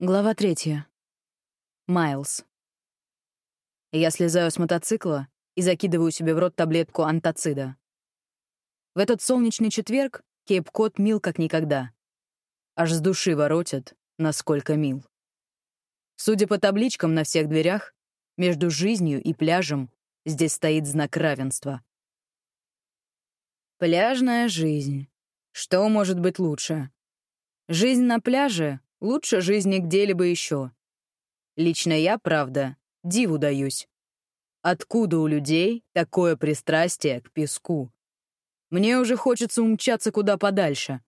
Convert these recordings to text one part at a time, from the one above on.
Глава третья. Майлз. Я слезаю с мотоцикла и закидываю себе в рот таблетку антацида. В этот солнечный четверг Кейп-Кот мил как никогда. Аж с души воротит, насколько мил. Судя по табличкам на всех дверях, между жизнью и пляжем здесь стоит знак равенства. Пляжная жизнь. Что может быть лучше? Жизнь на пляже Лучше жизни где-либо еще. Лично я, правда, диву даюсь. Откуда у людей такое пристрастие к песку? Мне уже хочется умчаться куда подальше.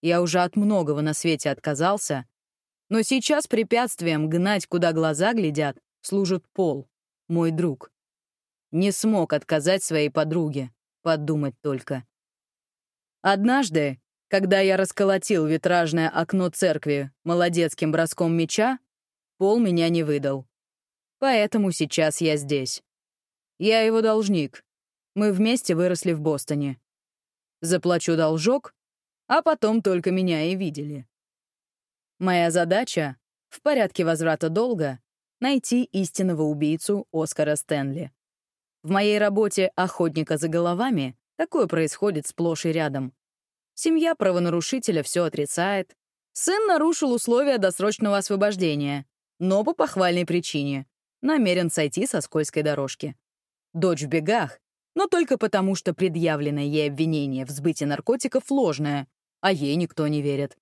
Я уже от многого на свете отказался, но сейчас препятствием гнать, куда глаза глядят, служит Пол, мой друг. Не смог отказать своей подруге, подумать только. Однажды, когда я расколотил витражное окно церкви молодецким броском меча, Пол меня не выдал. Поэтому сейчас я здесь. Я его должник. Мы вместе выросли в Бостоне. Заплачу должок, а потом только меня и видели. Моя задача — в порядке возврата долга найти истинного убийцу Оскара Стэнли. В моей работе охотника за головами такое происходит сплошь и рядом. Семья правонарушителя все отрицает. Сын нарушил условия досрочного освобождения, но по похвальной причине. Намерен сойти со скользкой дорожки. Дочь в бегах, но только потому, что предъявленное ей обвинение в сбытии наркотиков ложное, а ей никто не верит.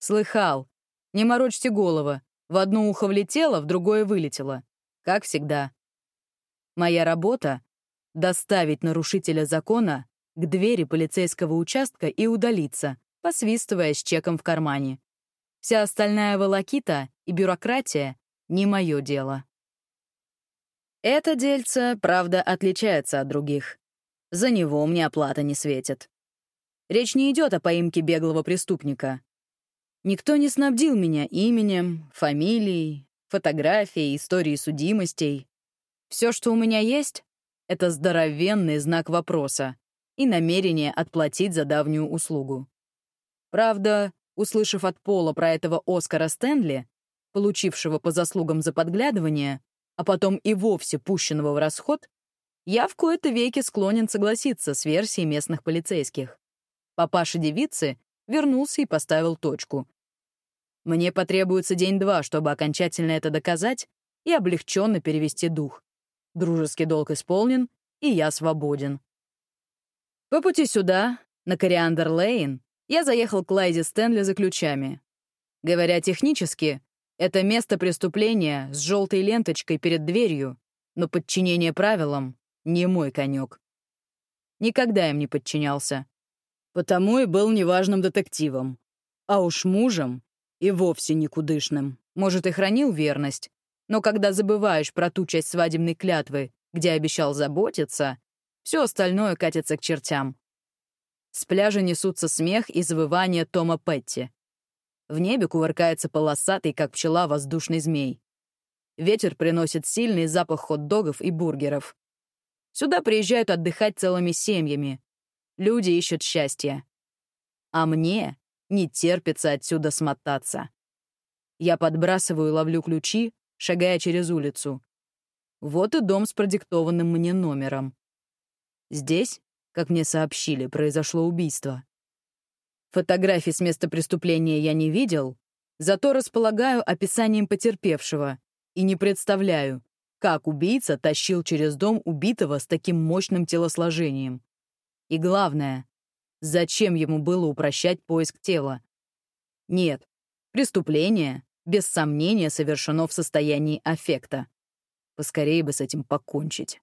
Слыхал. Не морочьте голову. В одно ухо влетело, в другое вылетело. Как всегда. Моя работа — доставить нарушителя закона к двери полицейского участка и удалиться, посвистывая с чеком в кармане. Вся остальная волокита и бюрократия — не мое дело. Это дельце, правда, отличается от других. За него мне оплата не светит. Речь не идет о поимке беглого преступника. Никто не снабдил меня именем, фамилией, фотографией, историей судимостей. Все, что у меня есть, — это здоровенный знак вопроса и намерение отплатить за давнюю услугу. Правда, услышав от Пола про этого Оскара Стэнли, получившего по заслугам за подглядывание, а потом и вовсе пущенного в расход, я в кои-то веки склонен согласиться с версией местных полицейских. Папаша девицы вернулся и поставил точку. Мне потребуется день-два, чтобы окончательно это доказать и облегченно перевести дух. Дружеский долг исполнен, и я свободен. По пути сюда, на Кориандр-Лейн, я заехал к Лайзе Стэнли за ключами. Говоря технически, это место преступления с желтой ленточкой перед дверью, но подчинение правилам — не мой конек. Никогда им не подчинялся. Потому и был неважным детективом. А уж мужем и вовсе никудышным. Может, и хранил верность, но когда забываешь про ту часть свадебной клятвы, где обещал заботиться, все остальное катится к чертям. С пляжа несутся смех и завывание Тома Петти. В небе кувыркается полосатый, как пчела, воздушный змей. Ветер приносит сильный запах хот-догов и бургеров. Сюда приезжают отдыхать целыми семьями. Люди ищут счастья. А мне не терпится отсюда смотаться. Я подбрасываю и ловлю ключи, шагая через улицу. Вот и дом с продиктованным мне номером. Здесь, как мне сообщили, произошло убийство. Фотографий с места преступления я не видел, зато располагаю описанием потерпевшего и не представляю, как убийца тащил через дом убитого с таким мощным телосложением. И главное, зачем ему было упрощать поиск тела? Нет, преступление, без сомнения, совершено в состоянии аффекта. Поскорее бы с этим покончить.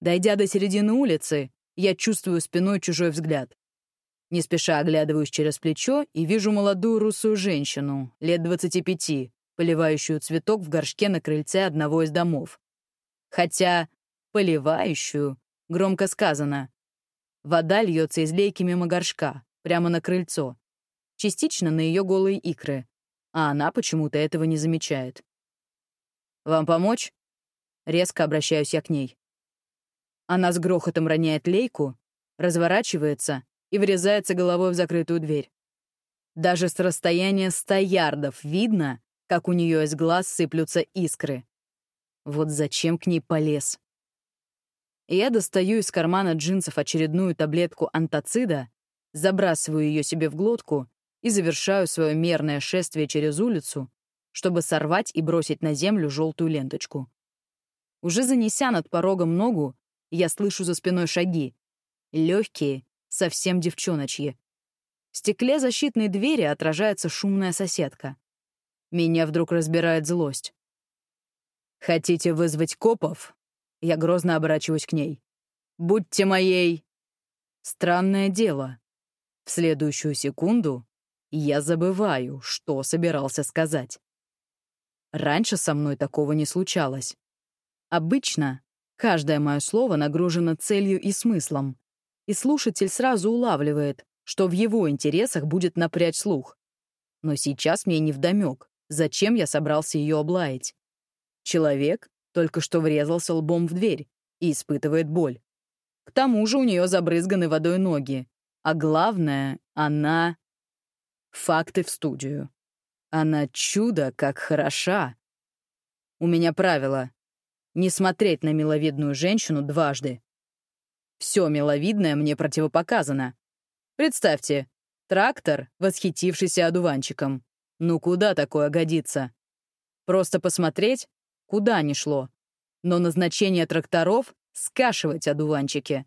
Дойдя до середины улицы, я чувствую спиной чужой взгляд. Не спеша оглядываюсь через плечо и вижу молодую русую женщину, лет 25, поливающую цветок в горшке на крыльце одного из домов. Хотя «поливающую» громко сказано. Вода льется из лейки мимо горшка, прямо на крыльцо, частично на ее голые икры, а она почему-то этого не замечает. «Вам помочь?» Резко обращаюсь я к ней. Она с грохотом роняет лейку, разворачивается и врезается головой в закрытую дверь. Даже с расстояния ста ярдов видно, как у нее из глаз сыплются искры. Вот зачем к ней полез? Я достаю из кармана джинсов очередную таблетку антацида, забрасываю ее себе в глотку и завершаю свое мерное шествие через улицу, чтобы сорвать и бросить на землю желтую ленточку. Уже занеся над порогом ногу, я слышу за спиной шаги. Легкие, совсем девчоночьи. В стекле защитной двери отражается шумная соседка. Меня вдруг разбирает злость. «Хотите вызвать копов?» Я грозно оборачиваюсь к ней. «Будьте моей...» Странное дело. В следующую секунду я забываю, что собирался сказать. Раньше со мной такого не случалось. Обычно каждое мое слово нагружено целью и смыслом, и слушатель сразу улавливает, что в его интересах будет напрячь слух. Но сейчас мне невдомёк, зачем я собрался ее облаять. Человек только что врезался лбом в дверь и испытывает боль. К тому же у нее забрызганы водой ноги. А главное, она... Факты в студию. Она чудо, как хороша. У меня правило — не смотреть на миловидную женщину дважды. Все миловидное мне противопоказано. Представьте, трактор, восхитившийся одуванчиком. Ну куда такое годится? Просто посмотреть, куда ни шло. Но назначение тракторов — скашивать одуванчики.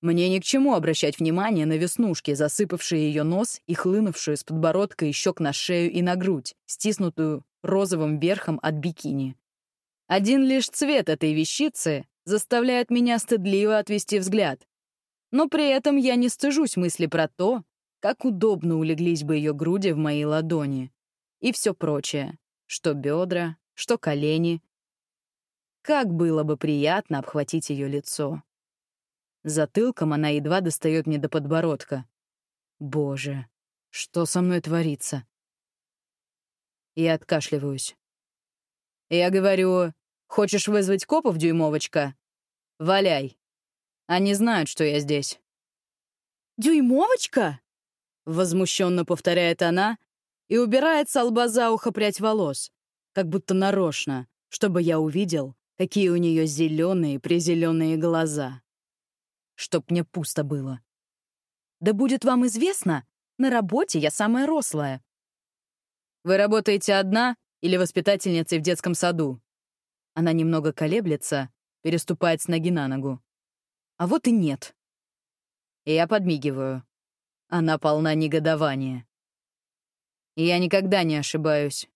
Мне ни к чему обращать внимание на веснушки, засыпавшие ее нос и хлынувшую с подбородка и щек на шею и на грудь, стиснутую розовым верхом от бикини. Один лишь цвет этой вещицы заставляет меня стыдливо отвести взгляд. Но при этом я не стыжусь мысли про то, как удобно улеглись бы ее груди в моей ладони. И все прочее, что бедра, что колени. Как было бы приятно обхватить ее лицо. Затылком она едва достает мне до подбородка. Боже, что со мной творится? Я откашливаюсь. Я говорю, хочешь вызвать копов, дюймовочка? Валяй. Они знают, что я здесь. «Дюймовочка?» — возмущенно повторяет она и убирает с лба за ухо прядь волос, как будто нарочно, чтобы я увидел, какие у нее зеленые призеленые глаза чтоб мне пусто было. Да будет вам известно, на работе я самая рослая. Вы работаете одна или воспитательницей в детском саду? Она немного колеблется, переступает с ноги на ногу. А вот и нет. Я подмигиваю. Она полна негодования. И я никогда не ошибаюсь.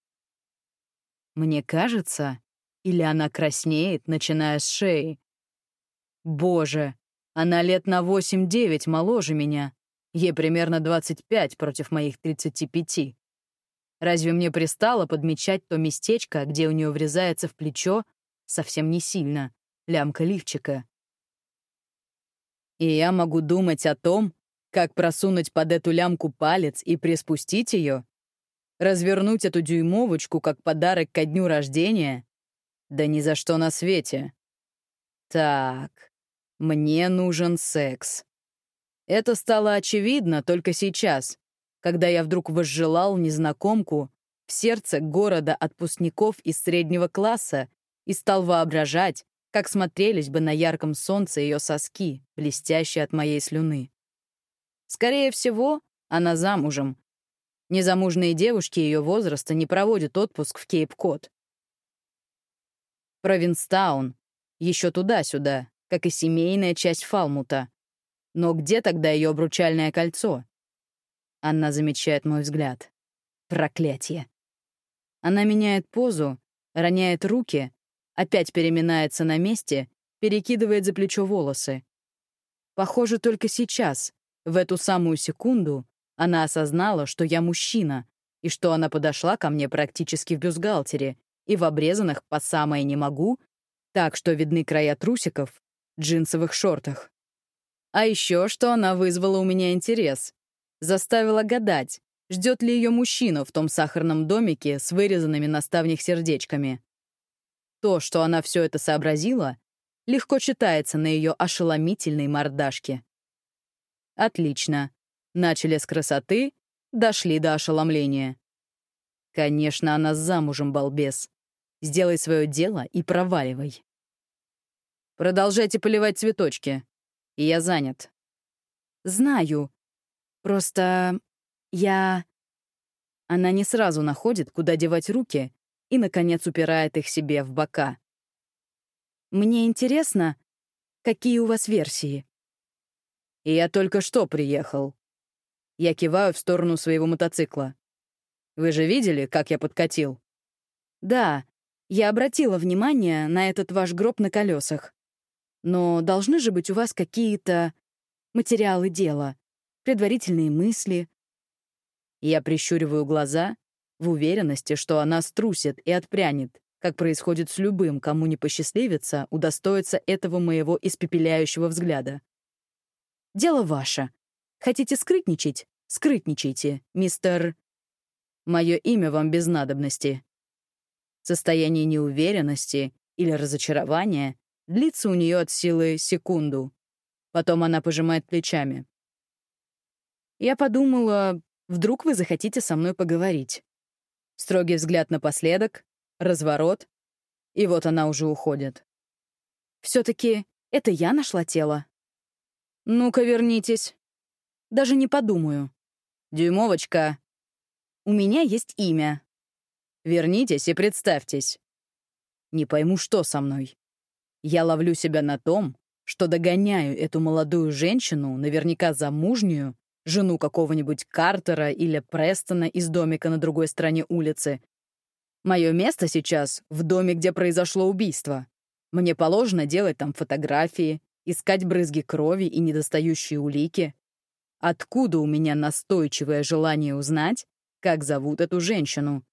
Мне кажется, или она краснеет, начиная с шеи. Боже, она лет на 8-9 моложе меня. Ей примерно 25 против моих 35. Разве мне пристало подмечать то местечко, где у нее врезается в плечо, совсем не сильно, лямка лифчика? И я могу думать о том, как просунуть под эту лямку палец и приспустить ее? Развернуть эту дюймовочку как подарок ко дню рождения? Да ни за что на свете. Так, мне нужен секс. Это стало очевидно только сейчас, когда я вдруг возжелал незнакомку в сердце города отпускников из среднего класса и стал воображать, как смотрелись бы на ярком солнце ее соски, блестящие от моей слюны. Скорее всего, она замужем. Незамужные девушки ее возраста не проводят отпуск в Кейп-Кот. Провинстаун, еще туда-сюда, как и семейная часть Фалмута. Но где тогда ее обручальное кольцо? Она замечает мой взгляд. Проклятие. Она меняет позу, роняет руки, опять переминается на месте, перекидывает за плечо волосы. Похоже, только сейчас, в эту самую секунду, она осознала, что я мужчина, и что она подошла ко мне практически в бюстгальтере и в обрезанных по самое не могу, так что видны края трусиков, джинсовых шортах. А еще, что она вызвала у меня интерес. Заставила гадать, ждет ли ее мужчина в том сахарном домике с вырезанными наставних сердечками. То, что она все это сообразила, легко читается на ее ошеломительной мордашке. Отлично. Начали с красоты, Дошли до ошеломления. Конечно, она замужем, балбес. Сделай свое дело и проваливай. Продолжайте поливать цветочки. Я занят. Знаю. Просто я... Она не сразу находит, куда девать руки, и, наконец, упирает их себе в бока. Мне интересно, какие у вас версии. И я только что приехал. Я киваю в сторону своего мотоцикла. Вы же видели, как я подкатил? Да, я обратила внимание на этот ваш гроб на колесах. Но должны же быть у вас какие-то материалы дела, предварительные мысли. Я прищуриваю глаза в уверенности, что она струсит и отпрянет, как происходит с любым, кому не посчастливится удостоиться этого моего испепеляющего взгляда. Дело ваше. Хотите скрытничать? Скрытничайте, мистер... Мое имя вам без надобности. Состояние неуверенности или разочарования длится у нее от силы секунду. Потом она пожимает плечами. Я подумала, вдруг вы захотите со мной поговорить. Строгий взгляд напоследок, разворот, и вот она уже уходит. все таки это я нашла тело. Ну-ка, вернитесь. Даже не подумаю. Дюймовочка. У меня есть имя. Вернитесь и представьтесь. Не пойму, что со мной. Я ловлю себя на том, что догоняю эту молодую женщину, наверняка замужнюю, жену какого-нибудь Картера или Престона из домика на другой стороне улицы. Мое место сейчас в доме, где произошло убийство. Мне положено делать там фотографии, искать брызги крови и недостающие улики. Откуда у меня настойчивое желание узнать, как зовут эту женщину?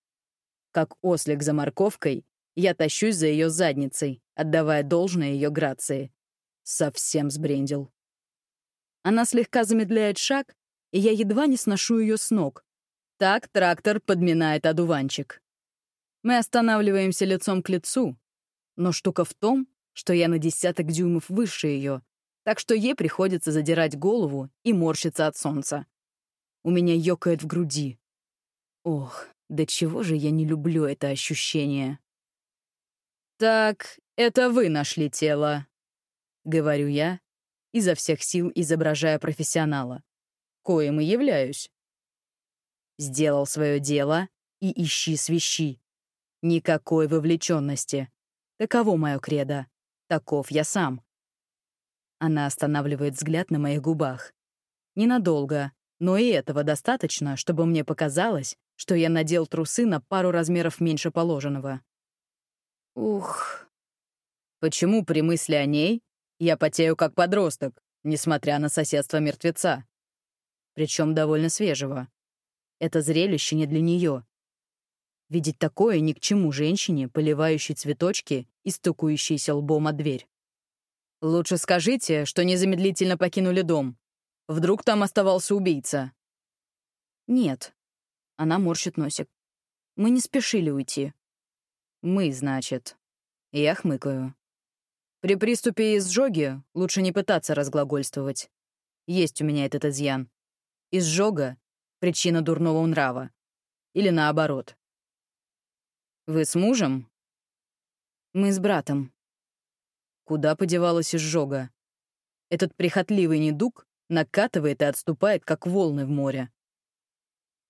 Как ослик за морковкой, я тащусь за ее задницей, отдавая должное ее грации. Совсем сбрендил. Она слегка замедляет шаг, и я едва не сношу ее с ног. Так трактор подминает одуванчик. Мы останавливаемся лицом к лицу, но штука в том, что я на десяток дюймов выше ее, так что ей приходится задирать голову и морщиться от солнца. У меня ёкает в груди. Ох, до чего же я не люблю это ощущение. «Так, это вы нашли тело», — говорю я, изо всех сил изображая профессионала, коим и являюсь. Сделал свое дело и ищи свищи. Никакой вовлеченности. Таково мое кредо. Таков я сам. Она останавливает взгляд на моих губах. Ненадолго, но и этого достаточно, чтобы мне показалось, что я надел трусы на пару размеров меньше положенного. Ух. Почему при мысли о ней я потею как подросток, несмотря на соседство мертвеца? Причем довольно свежего. Это зрелище не для нее. Видеть такое ни к чему женщине, поливающей цветочки и стукающейся лбом о дверь. «Лучше скажите, что незамедлительно покинули дом. Вдруг там оставался убийца?» «Нет». Она морщит носик. «Мы не спешили уйти». «Мы, значит». Я хмыкаю. При приступе изжоги лучше не пытаться разглагольствовать. Есть у меня этот изъян. Изжога — причина дурного нрава. Или наоборот. Вы с мужем? Мы с братом. Куда подевалась изжога? Этот прихотливый недуг накатывает и отступает, как волны в море.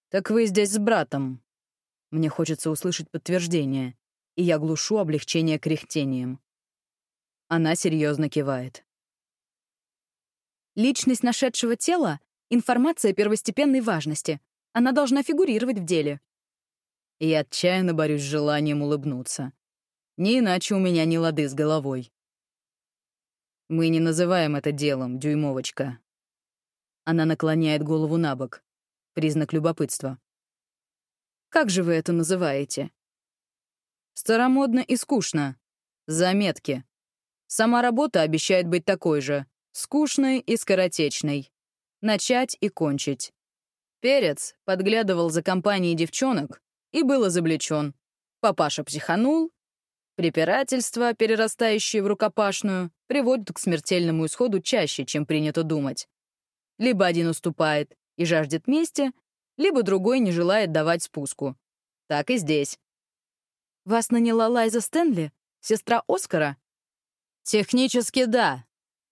Так вы здесь с братом. Мне хочется услышать подтверждение, и я глушу облегчение кряхтением. Она серьезно кивает. Личность нашедшего тела — информация первостепенной важности. Она должна фигурировать в деле и отчаянно борюсь с желанием улыбнуться. Не иначе у меня не лады с головой. Мы не называем это делом, дюймовочка. Она наклоняет голову на бок. Признак любопытства. Как же вы это называете? Старомодно и скучно. Заметки. Сама работа обещает быть такой же. Скучной и скоротечной. Начать и кончить. Перец подглядывал за компанией девчонок, и был изобличен. Папаша психанул. Препирательства, перерастающие в рукопашную, приводят к смертельному исходу чаще, чем принято думать. Либо один уступает и жаждет мести, либо другой не желает давать спуску. Так и здесь. Вас наняла Лайза Стэнли, сестра Оскара? Технически да,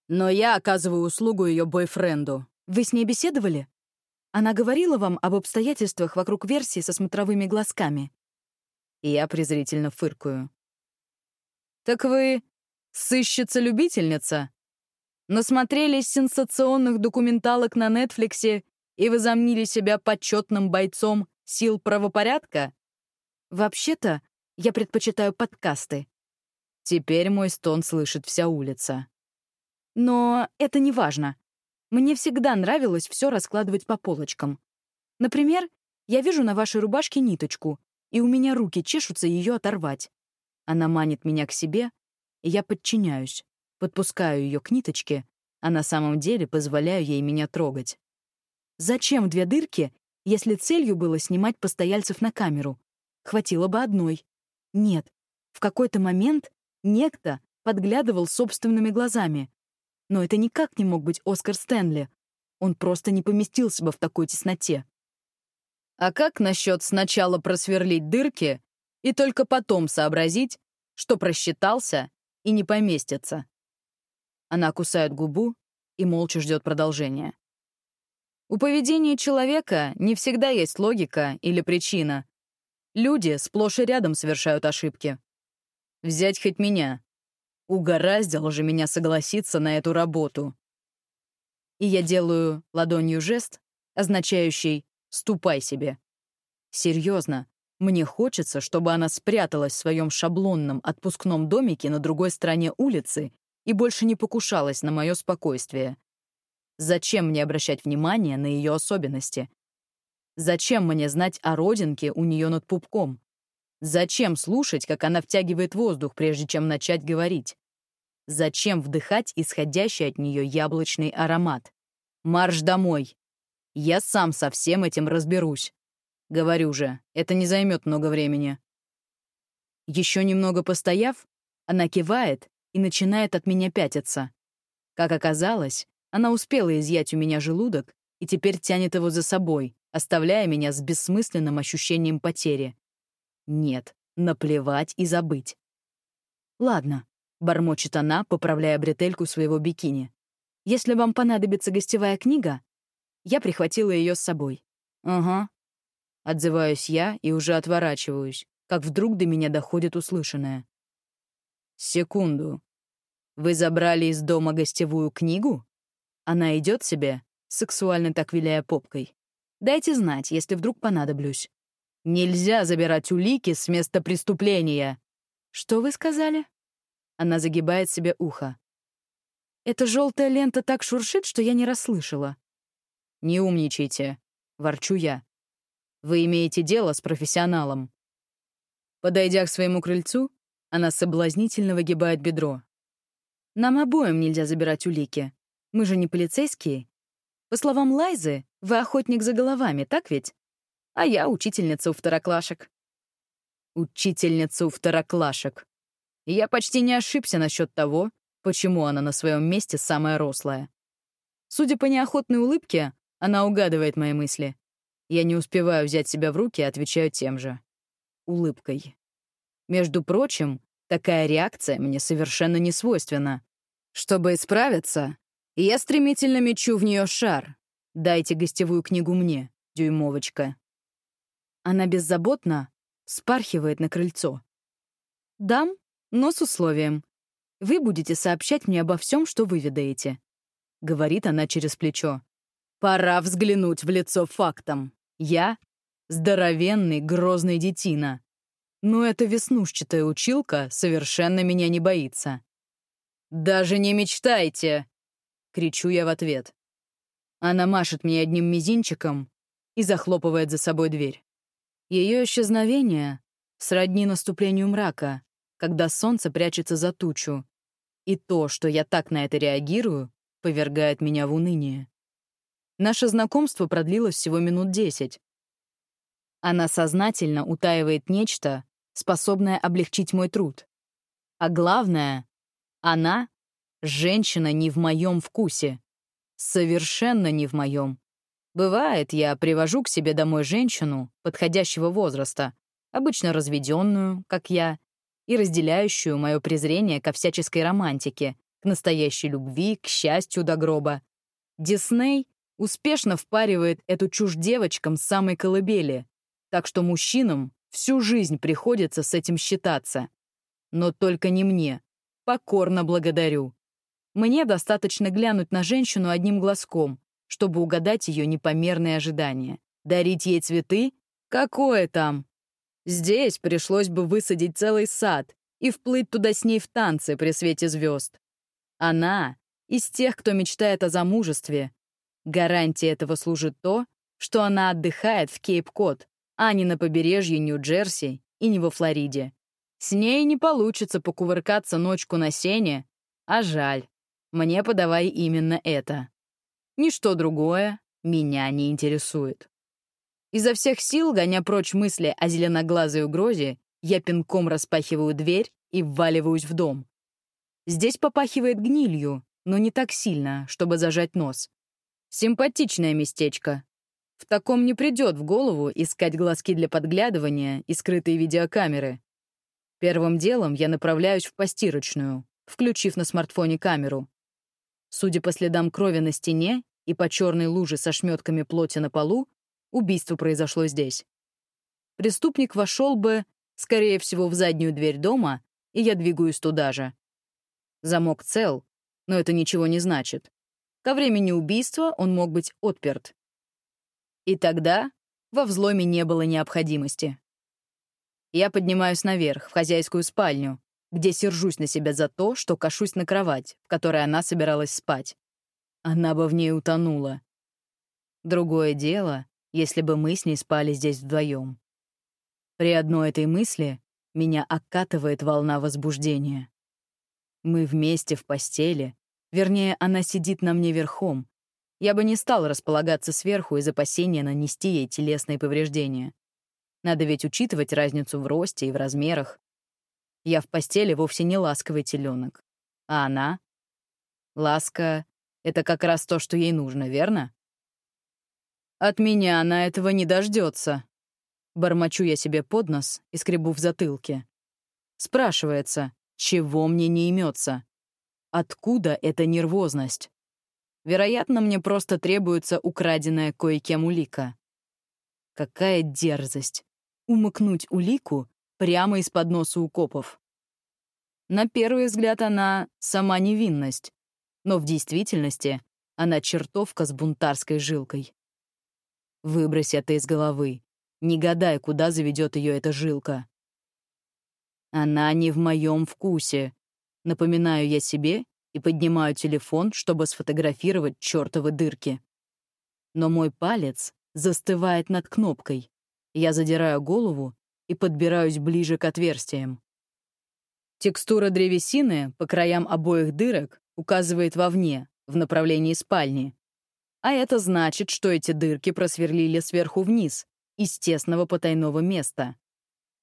но я оказываю услугу ее бойфренду. Вы с ней беседовали? Она говорила вам об обстоятельствах вокруг версии со смотровыми глазками. Я презрительно фыркаю. «Так вы сыщица-любительница? Насмотрелись сенсационных документалок на Нетфликсе и возомнили себя почетным бойцом сил правопорядка? Вообще-то, я предпочитаю подкасты. Теперь мой стон слышит вся улица. Но это не важно. Мне всегда нравилось все раскладывать по полочкам. Например, я вижу на вашей рубашке ниточку, и у меня руки чешутся ее оторвать. Она манит меня к себе, и я подчиняюсь, подпускаю ее к ниточке, а на самом деле позволяю ей меня трогать. Зачем две дырки, если целью было снимать постояльцев на камеру? Хватило бы одной. Нет, в какой-то момент некто подглядывал собственными глазами, но это никак не мог быть Оскар Стэнли. Он просто не поместился бы в такой тесноте. А как насчет сначала просверлить дырки и только потом сообразить, что просчитался и не поместится? Она кусает губу и молча ждет продолжения. У поведения человека не всегда есть логика или причина. Люди сплошь и рядом совершают ошибки. Взять хоть меня. Угораздило же меня согласиться на эту работу. И я делаю ладонью жест, означающий «ступай себе». Серьезно, мне хочется, чтобы она спряталась в своем шаблонном отпускном домике на другой стороне улицы и больше не покушалась на мое спокойствие. Зачем мне обращать внимание на ее особенности? Зачем мне знать о родинке у нее над пупком? Зачем слушать, как она втягивает воздух, прежде чем начать говорить? Зачем вдыхать исходящий от нее яблочный аромат? Марш домой. Я сам со всем этим разберусь. Говорю же, это не займет много времени. Еще немного постояв, она кивает и начинает от меня пятиться. Как оказалось, она успела изъять у меня желудок и теперь тянет его за собой, оставляя меня с бессмысленным ощущением потери. Нет, наплевать и забыть. Ладно, — бормочет она, поправляя бретельку своего бикини. «Если вам понадобится гостевая книга, я прихватила ее с собой». «Ага». Отзываюсь я и уже отворачиваюсь, как вдруг до меня доходит услышанное. «Секунду. Вы забрали из дома гостевую книгу?» Она идет себе, сексуально так виляя попкой. «Дайте знать, если вдруг понадоблюсь». «Нельзя забирать улики с места преступления!» «Что вы сказали?» Она загибает себе ухо. Эта желтая лента так шуршит, что я не расслышала. «Не умничайте», — ворчу я. «Вы имеете дело с профессионалом». Подойдя к своему крыльцу, она соблазнительно выгибает бедро. «Нам обоим нельзя забирать улики. Мы же не полицейские. По словам Лайзы, вы охотник за головами, так ведь? А я учительница у второклашек». «Учительница у второклашек», и я почти не ошибся насчет того, почему она на своем месте самая рослая. Судя по неохотной улыбке, она угадывает мои мысли. Я не успеваю взять себя в руки и отвечаю тем же. Улыбкой. Между прочим, такая реакция мне совершенно не свойственна. Чтобы исправиться, я стремительно мечу в нее шар. Дайте гостевую книгу мне, дюймовочка. Она беззаботно спархивает на крыльцо. «Дам?» Но с условием. Вы будете сообщать мне обо всем, что выведаете. Говорит она через плечо. Пора взглянуть в лицо фактам. Я — здоровенный, грозный детина. Но эта веснушчатая училка совершенно меня не боится. «Даже не мечтайте!» — кричу я в ответ. Она машет мне одним мизинчиком и захлопывает за собой дверь. Ее исчезновение сродни наступлению мрака, когда солнце прячется за тучу. И то, что я так на это реагирую, повергает меня в уныние. Наше знакомство продлилось всего минут десять. Она сознательно утаивает нечто, способное облегчить мой труд. А главное, она — женщина не в моем вкусе. Совершенно не в моем. Бывает, я привожу к себе домой женщину подходящего возраста, обычно разведенную, как я, и разделяющую мое презрение ко всяческой романтике, к настоящей любви, к счастью до гроба. Дисней успешно впаривает эту чушь девочкам с самой колыбели, так что мужчинам всю жизнь приходится с этим считаться. Но только не мне. Покорно благодарю. Мне достаточно глянуть на женщину одним глазком, чтобы угадать ее непомерные ожидания. Дарить ей цветы? Какое там? Здесь пришлось бы высадить целый сад и вплыть туда с ней в танцы при свете звезд. Она из тех, кто мечтает о замужестве. Гарантией этого служит то, что она отдыхает в Кейп-Кот, а не на побережье Нью-Джерси и не во Флориде. С ней не получится покувыркаться ночку на сене, а жаль. Мне подавай именно это. Ничто другое меня не интересует. Изо всех сил, гоня прочь мысли о зеленоглазой угрозе, я пинком распахиваю дверь и вваливаюсь в дом. Здесь попахивает гнилью, но не так сильно, чтобы зажать нос. Симпатичное местечко. В таком не придет в голову искать глазки для подглядывания и скрытые видеокамеры. Первым делом я направляюсь в постирочную, включив на смартфоне камеру. Судя по следам крови на стене и по черной луже со шметками плоти на полу, убийство произошло здесь. Преступник вошел бы, скорее всего, в заднюю дверь дома, и я двигаюсь туда же. Замок цел, но это ничего не значит. Ко времени убийства он мог быть отперт. И тогда во взломе не было необходимости. Я поднимаюсь наверх, в хозяйскую спальню, где сержусь на себя за то, что кашусь на кровать, в которой она собиралась спать. Она бы в ней утонула. Другое дело, если бы мы с ней спали здесь вдвоем. При одной этой мысли меня окатывает волна возбуждения. Мы вместе в постели, вернее, она сидит на мне верхом. Я бы не стал располагаться сверху из опасения нанести ей телесные повреждения. Надо ведь учитывать разницу в росте и в размерах. Я в постели вовсе не ласковый теленок. А она? Ласка — это как раз то, что ей нужно, верно? От меня она этого не дождется. Бормочу я себе под нос и скребу в затылке. Спрашивается, чего мне не имется? Откуда эта нервозность? Вероятно, мне просто требуется украденная кое-кем улика. Какая дерзость! Умыкнуть улику прямо из-под носа у копов. На первый взгляд она сама невинность, но в действительности она чертовка с бунтарской жилкой. Выбрось это из головы. Не гадай, куда заведет ее эта жилка. Она не в моем вкусе. Напоминаю я себе и поднимаю телефон, чтобы сфотографировать чертовы дырки. Но мой палец застывает над кнопкой. Я задираю голову и подбираюсь ближе к отверстиям. Текстура древесины по краям обоих дырок указывает вовне, в направлении спальни. А это значит, что эти дырки просверлили сверху вниз, из тесного потайного места.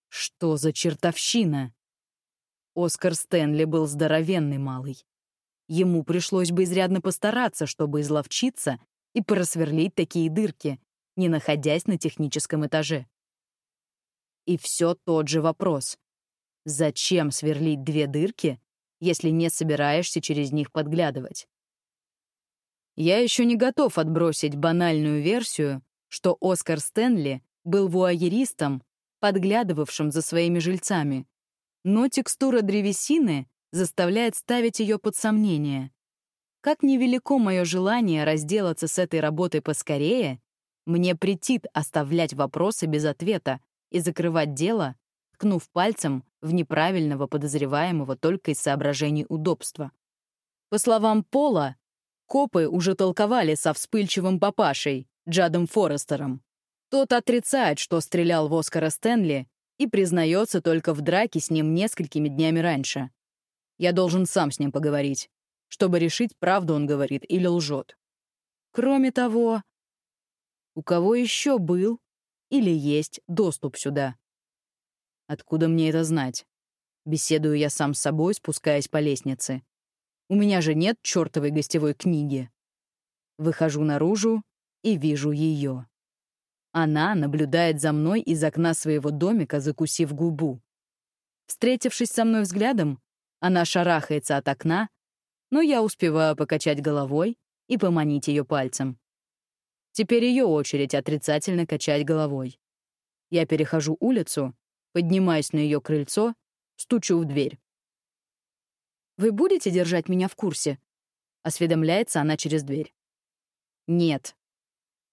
Что за чертовщина? Оскар Стэнли был здоровенный малый. Ему пришлось бы изрядно постараться, чтобы изловчиться и просверлить такие дырки, не находясь на техническом этаже. И все тот же вопрос. Зачем сверлить две дырки, если не собираешься через них подглядывать? Я еще не готов отбросить банальную версию, что Оскар Стэнли был вуайеристом, подглядывавшим за своими жильцами, но текстура древесины заставляет ставить ее под сомнение. Как невелико мое желание разделаться с этой работой поскорее, мне претит оставлять вопросы без ответа, и закрывать дело, ткнув пальцем в неправильного подозреваемого только из соображений удобства. По словам Пола, копы уже толковали со вспыльчивым папашей, Джадом Форестером. Тот отрицает, что стрелял в Оскара Стэнли и признается только в драке с ним несколькими днями раньше. Я должен сам с ним поговорить, чтобы решить, правду он говорит или лжет. Кроме того, у кого еще был или есть доступ сюда. Откуда мне это знать? Беседую я сам с собой, спускаясь по лестнице. У меня же нет чертовой гостевой книги. Выхожу наружу и вижу ее. Она наблюдает за мной из окна своего домика, закусив губу. Встретившись со мной взглядом, она шарахается от окна, но я успеваю покачать головой и поманить ее пальцем. Теперь ее очередь отрицательно качать головой. Я перехожу улицу, поднимаюсь на ее крыльцо, стучу в дверь. «Вы будете держать меня в курсе?» — осведомляется она через дверь. «Нет».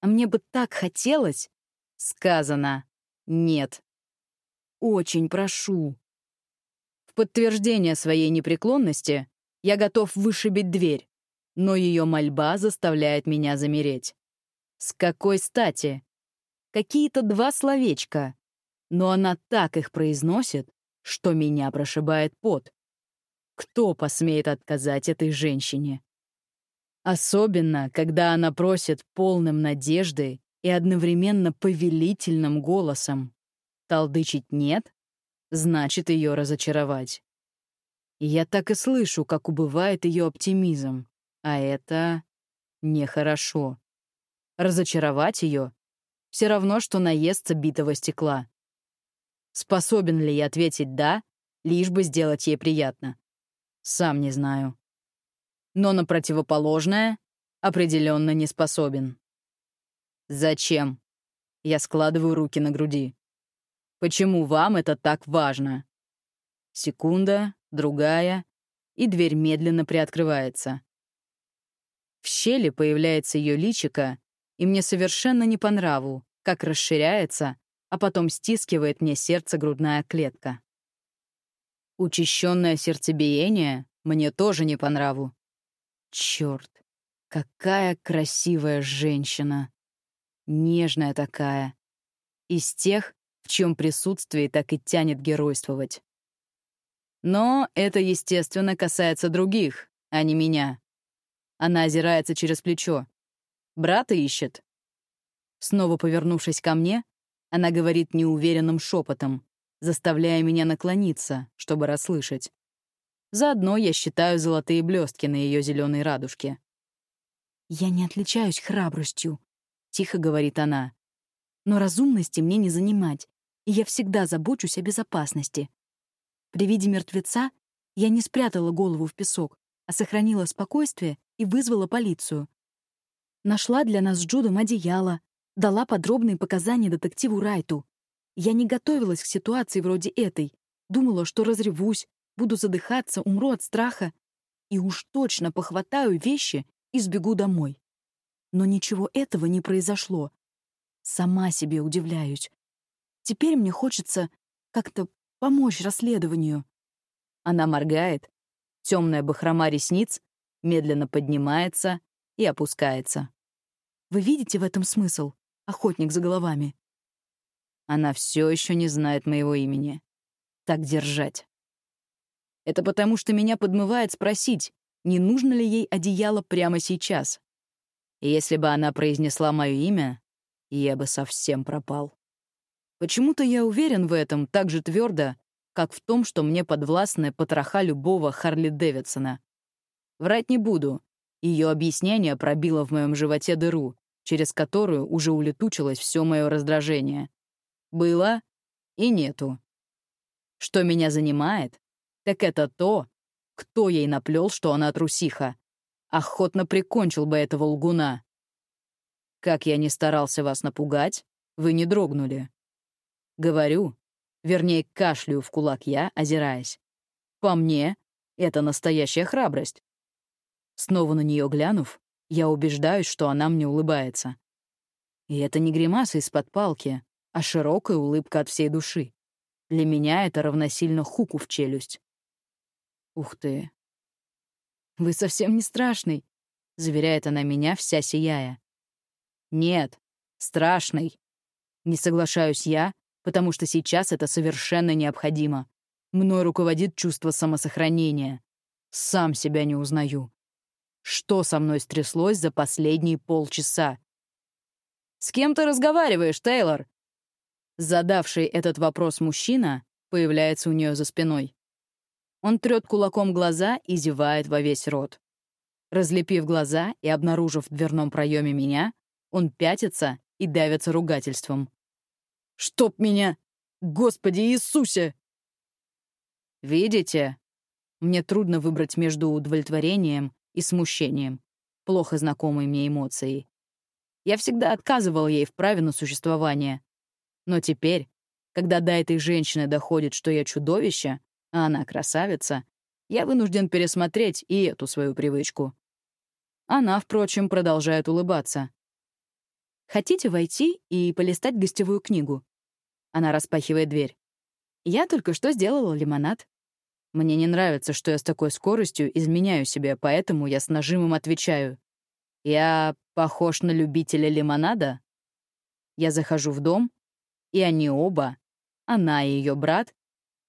«А мне бы так хотелось...» «Сказано. Нет». «Очень прошу». В подтверждение своей непреклонности я готов вышибить дверь, но ее мольба заставляет меня замереть. С какой стати? Какие-то два словечка, но она так их произносит, что меня прошибает пот. Кто посмеет отказать этой женщине? Особенно, когда она просит полным надежды и одновременно повелительным голосом. Толдычить «нет» значит ее разочаровать. Я так и слышу, как убывает ее оптимизм. А это нехорошо. Разочаровать ее — все равно, что наесться битого стекла. Способен ли я ответить «да», лишь бы сделать ей приятно? Сам не знаю. Но на противоположное определенно не способен. Зачем? Я складываю руки на груди. Почему вам это так важно? Секунда, другая, и дверь медленно приоткрывается. В щели появляется ее личико, и мне совершенно не по нраву, как расширяется, а потом стискивает мне сердце грудная клетка. Учащенное сердцебиение мне тоже не по нраву. Черт, какая красивая женщина. Нежная такая. Из тех, в чьем присутствии так и тянет геройствовать. Но это, естественно, касается других, а не меня. Она озирается через плечо. Брата ищет. Снова повернувшись ко мне, она говорит неуверенным шепотом, заставляя меня наклониться, чтобы расслышать. Заодно я считаю золотые блестки на ее зеленой радужке. «Я не отличаюсь храбростью», — тихо говорит она. «Но разумности мне не занимать, и я всегда забочусь о безопасности. При виде мертвеца я не спрятала голову в песок, а сохранила спокойствие и вызвала полицию. Нашла для нас с Джудом одеяло, дала подробные показания детективу Райту. Я не готовилась к ситуации вроде этой. Думала, что разревусь, буду задыхаться, умру от страха. И уж точно похватаю вещи и сбегу домой. Но ничего этого не произошло. Сама себе удивляюсь. Теперь мне хочется как-то помочь расследованию. Она моргает, темная бахрома ресниц медленно поднимается и опускается. Вы видите в этом смысл, охотник за головами? Она все еще не знает моего имени. Так держать. Это потому, что меня подмывает спросить, не нужно ли ей одеяло прямо сейчас. И если бы она произнесла мое имя, я бы совсем пропал. Почему-то я уверен в этом так же твердо, как в том, что мне подвластны потроха любого Харли Дэвидсона. Врать не буду. Ее объяснение пробило в моем животе дыру, через которую уже улетучилось все мое раздражение. Было и нету. Что меня занимает, так это то, кто ей наплел, что она трусиха. Охотно прикончил бы этого лгуна. Как я не старался вас напугать, вы не дрогнули. Говорю, вернее, кашляю в кулак я, озираясь. По мне, это настоящая храбрость. Снова на нее глянув, я убеждаюсь, что она мне улыбается. И это не гримаса из-под палки, а широкая улыбка от всей души. Для меня это равносильно хуку в челюсть. Ух ты. «Вы совсем не страшный», — заверяет она меня, вся сияя. «Нет, страшный». Не соглашаюсь я, потому что сейчас это совершенно необходимо. Мной руководит чувство самосохранения. Сам себя не узнаю. Что со мной стряслось за последние полчаса? «С кем ты разговариваешь, Тейлор?» Задавший этот вопрос мужчина появляется у нее за спиной. Он трет кулаком глаза и зевает во весь рот. Разлепив глаза и обнаружив в дверном проеме меня, Он пятится и давится ругательством. «Чтоб меня! Господи Иисусе!» «Видите?» Мне трудно выбрать между удовлетворением и смущением, плохо знакомой мне эмоцией. Я всегда отказывал ей в праве на существование. Но теперь, когда до этой женщины доходит, что я чудовище, а она красавица, я вынужден пересмотреть и эту свою привычку. Она, впрочем, продолжает улыбаться. «Хотите войти и полистать гостевую книгу?» Она распахивает дверь. «Я только что сделала лимонад». Мне не нравится, что я с такой скоростью изменяю себе, поэтому я с нажимом отвечаю. Я похож на любителя лимонада? Я захожу в дом, и они оба, она и ее брат,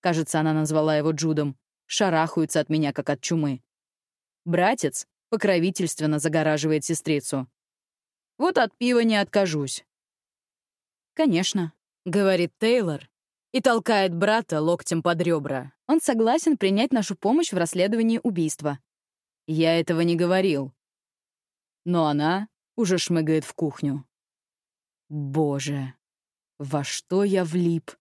кажется, она назвала его Джудом, шарахаются от меня, как от чумы. Братец покровительственно загораживает сестрицу. Вот от пива не откажусь. «Конечно», — говорит Тейлор и толкает брата локтем под ребра. Он согласен принять нашу помощь в расследовании убийства. Я этого не говорил. Но она уже шмыгает в кухню. Боже, во что я влип?